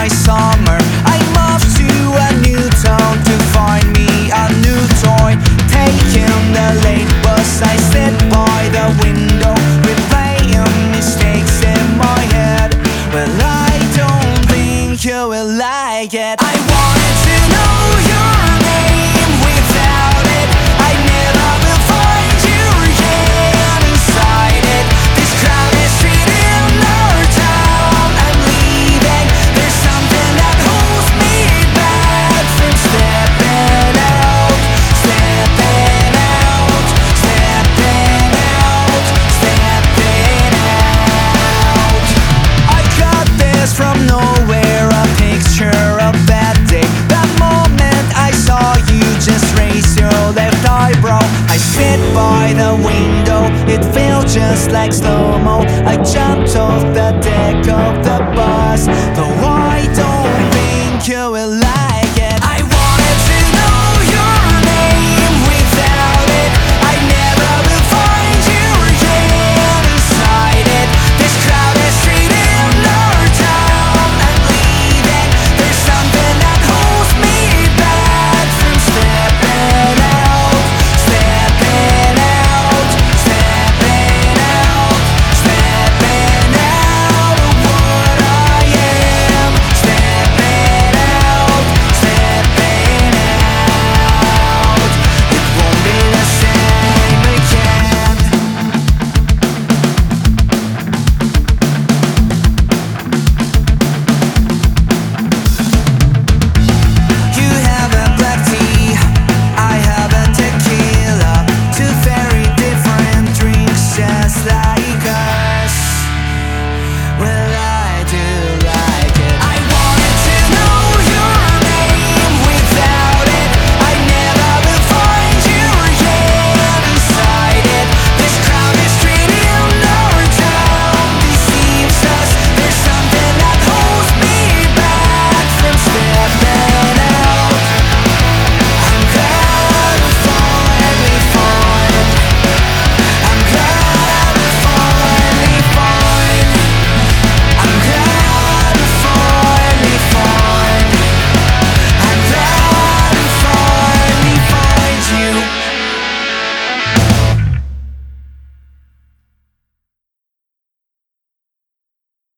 my summer. I move to a new town to find me a new toy. Taking the late bus I sit by the window Replaying mistakes in my head. Well I don't think you will like it. I want your left eyebrow. I sit by the window, it feels just like slow mo. I jumped off the